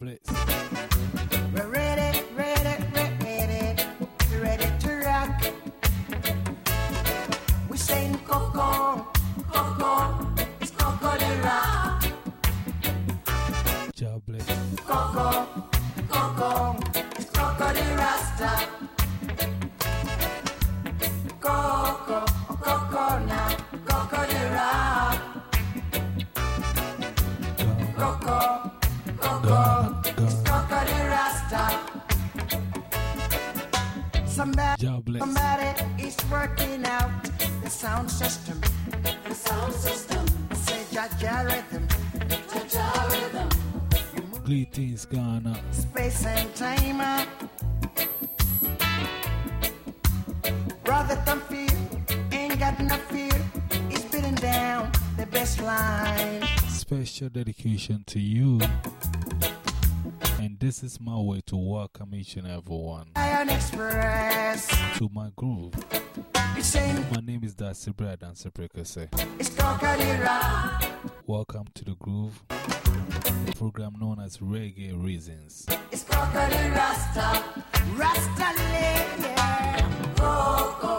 Job Somebody, somebody is working out the sound system. The sound system. Say Jaja rhythm. Jaja rhythm. Greetings, Ghana. Space and time. uh. Brother, don't fear. Ain't got no fear. It's beating down the best line. Special dedication to you. And this is my way to welcome each and everyone Iron Express. to my groove. My name is Darcy Brad and Seprekase. Welcome to the groove, program known as Reggae Reasons. It's Crocodile Rasta. Rasta yeah. Coco, Coco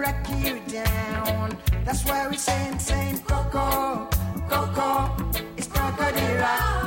rock you down. That's why we saying, saying, Coco, Coco, it's crocodile.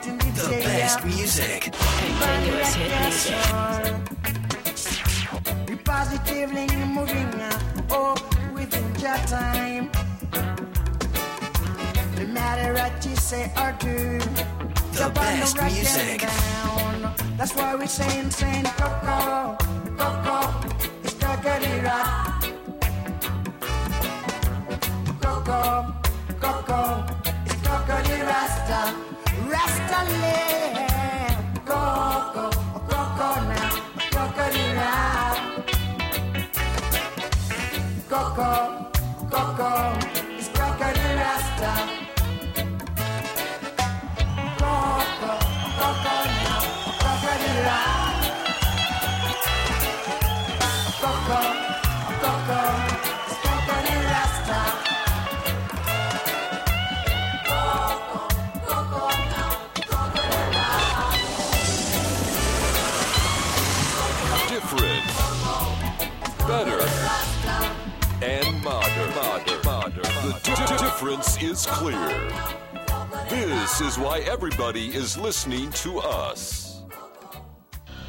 The the The best music. Continuous hit music. we positively moving up, oh, within your time. No matter what you say or do, The best music. Down. That's why we saying, saying, Coco, Coco, it's Coco rock. Coco, Coco, it's Coco Rasta. Rasta land. Coco, Coco The difference is clear. This is why everybody is listening to us.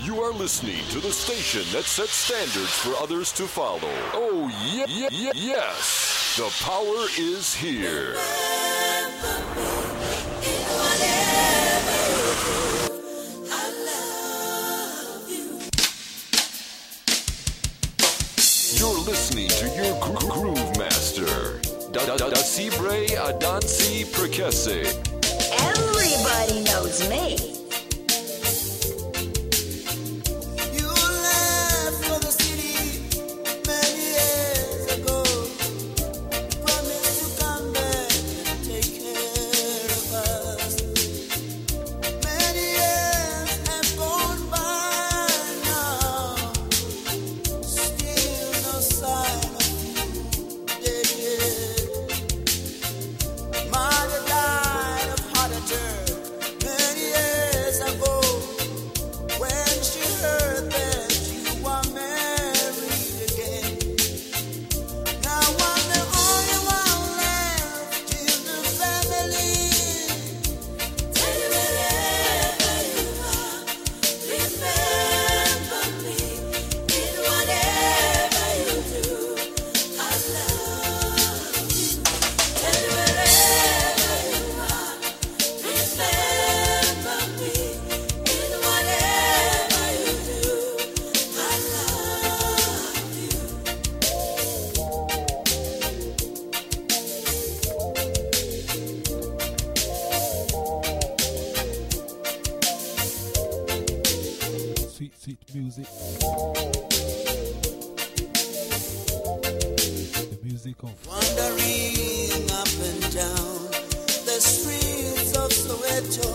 You are listening to the station that sets standards for others to follow. Oh, yeah, yeah, yes. The power is here. Da Da Da Sibre Adansi. Everybody knows me. Sweet music. The music of Wandering up and down the streets of Soweto,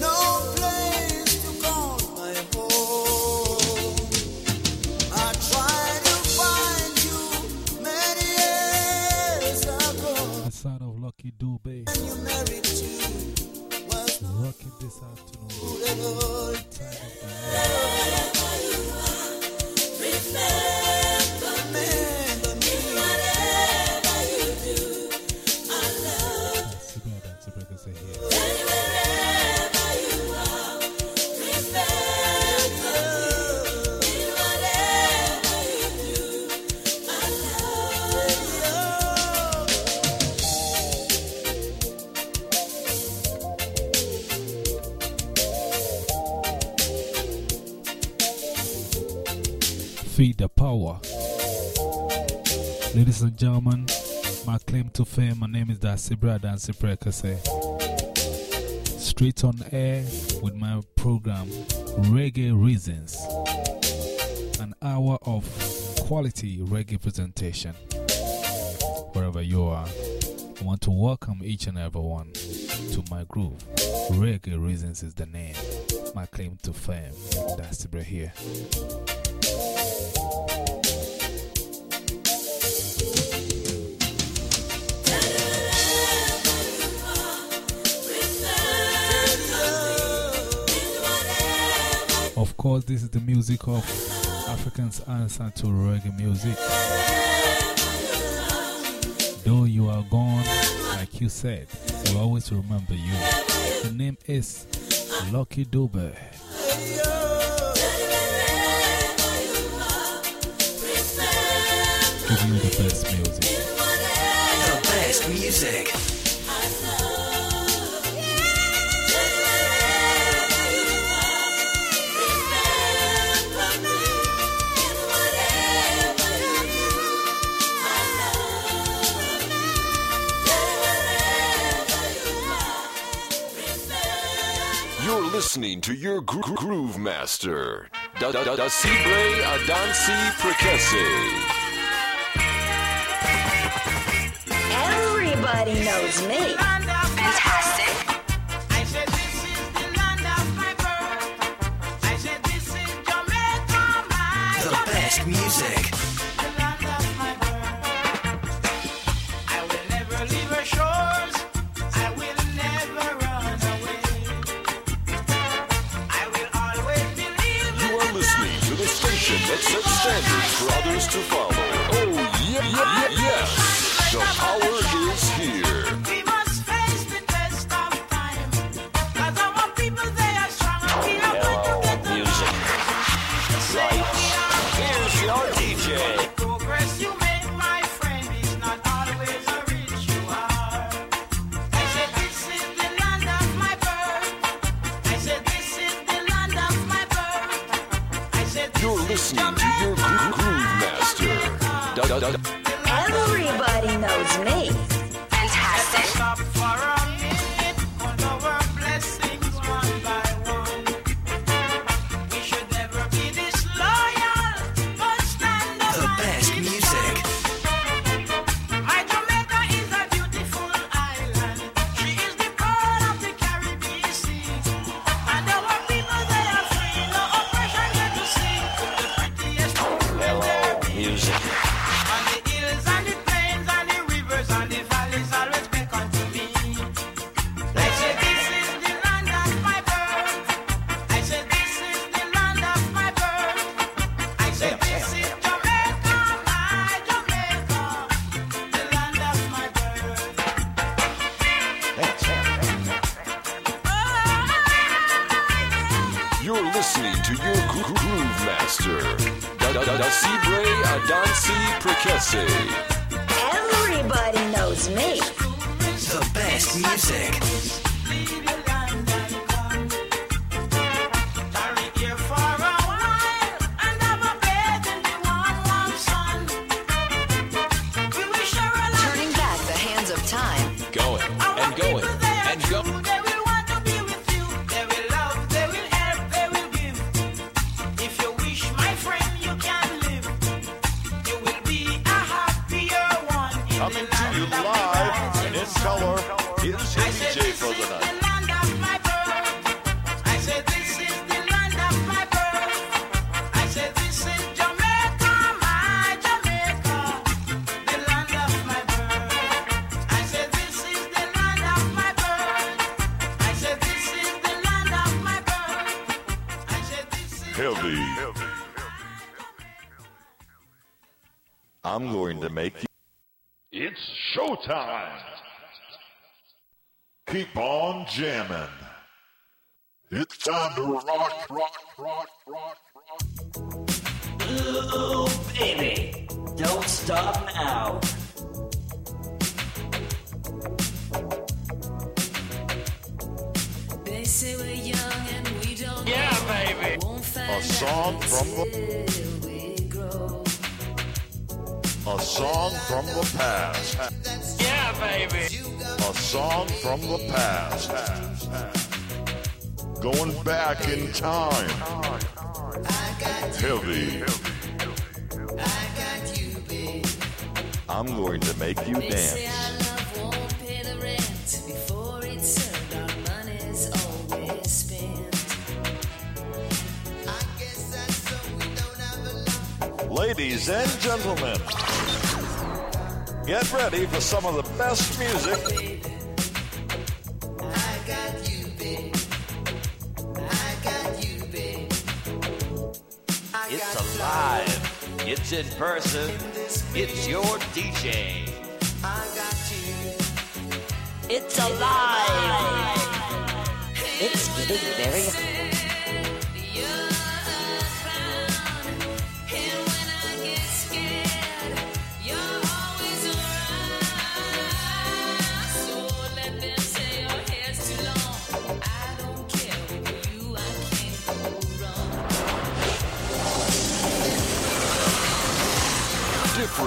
no place to call my home. I tried to find you many years ago, the sound of Lucky Dube and you married to rocking this afternoon. Ladies and gentlemen, my claim to fame, my name is Dasibra Dancy Prekese. Straight on air with my program, Reggae Reasons. An hour of quality reggae presentation. Wherever you are, I want to welcome each and everyone to my groove. Reggae Reasons is the name. My claim to fame, Dasibra here. Course, this is the music of Africans' answer to reggae music. Though you are gone, like you said, we'll always remember you. The name is Lucky Dube. Giving you the best music. The best music. Listening to your gro- gro- groove master, Da Da Da Da Sibre Adansi Prekese. Everybody knows me. Fantastic. I said this is the land of that sets standards for others to follow. Oh, yeah, yeah, yeah, yes. The power Everybody knows me. Heavy. I'm going to make you. It's showtime. Keep on jamming. It's time to rock, rock, rock, rock, rock. Ooh, baby, don't stop now. They say we're young A song from the till we grow. a song from the past. Yeah, baby. A song from the past. Going back in time. I got you. Heavy. I'm going to make you dance. Ladies and gentlemen, get ready for some of the best music It's alive. It's in person. It's your DJ. It's alive. It's getting very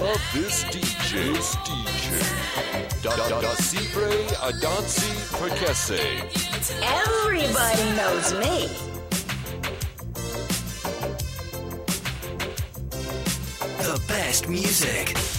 Love this DJ. This DJ. Da da da Cibre Adansi Prekese. Everybody knows me. The best music.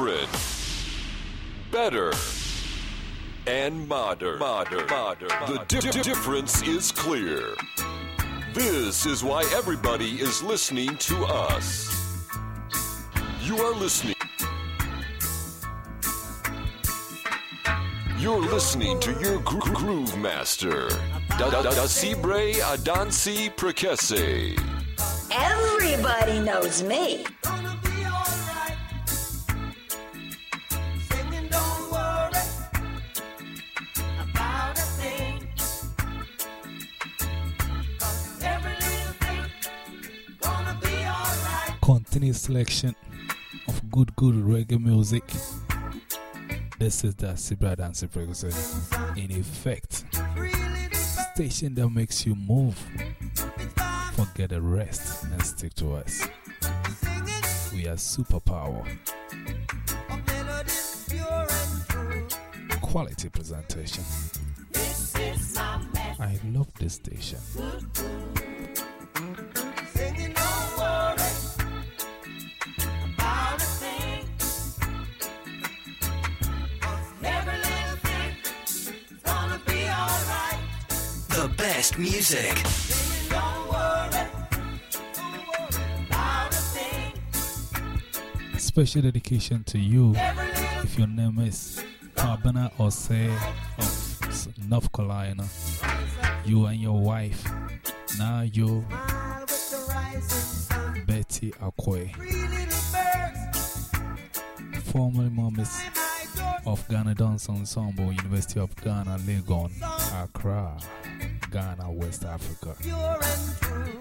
Different, better, and modern. Modern. Modern. The di- di- difference is clear. This is why everybody is listening to us. You are listening. You're listening to your gro- groove master, Da Da Da Cibre Adansi Prekese. Everybody knows me. Continuous selection of good, good reggae music. This is the Sibra Dance Frequency. In effect, station that makes you move, forget the rest, and stick to us. We are superpower. Quality presentation. I love this station. the best music. Special dedication to you if your name is Pabana Osei of North Carolina. You and your wife, now you, Betty Akwe. Formerly Mommies of Ghana Dance Ensemble, University of Ghana, Legon, Accra. Ghana, West Africa. Pure and true.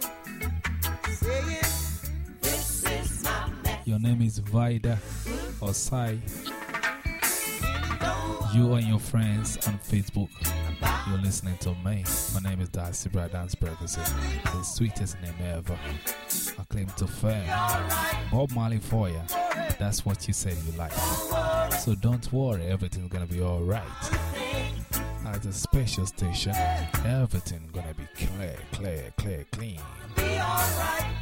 Saying, this is my man. Your name is Vida Osei. You and your friends on Facebook, you're listening to me. My name is Darcy Brad Dance Perkins. The sweetest name ever. I claim to fame. Bob Marley for you. That's what you said you like. So don't worry, everything's gonna be alright. At a special station, everything gonna be clear, clear, clear, clean. Be alright.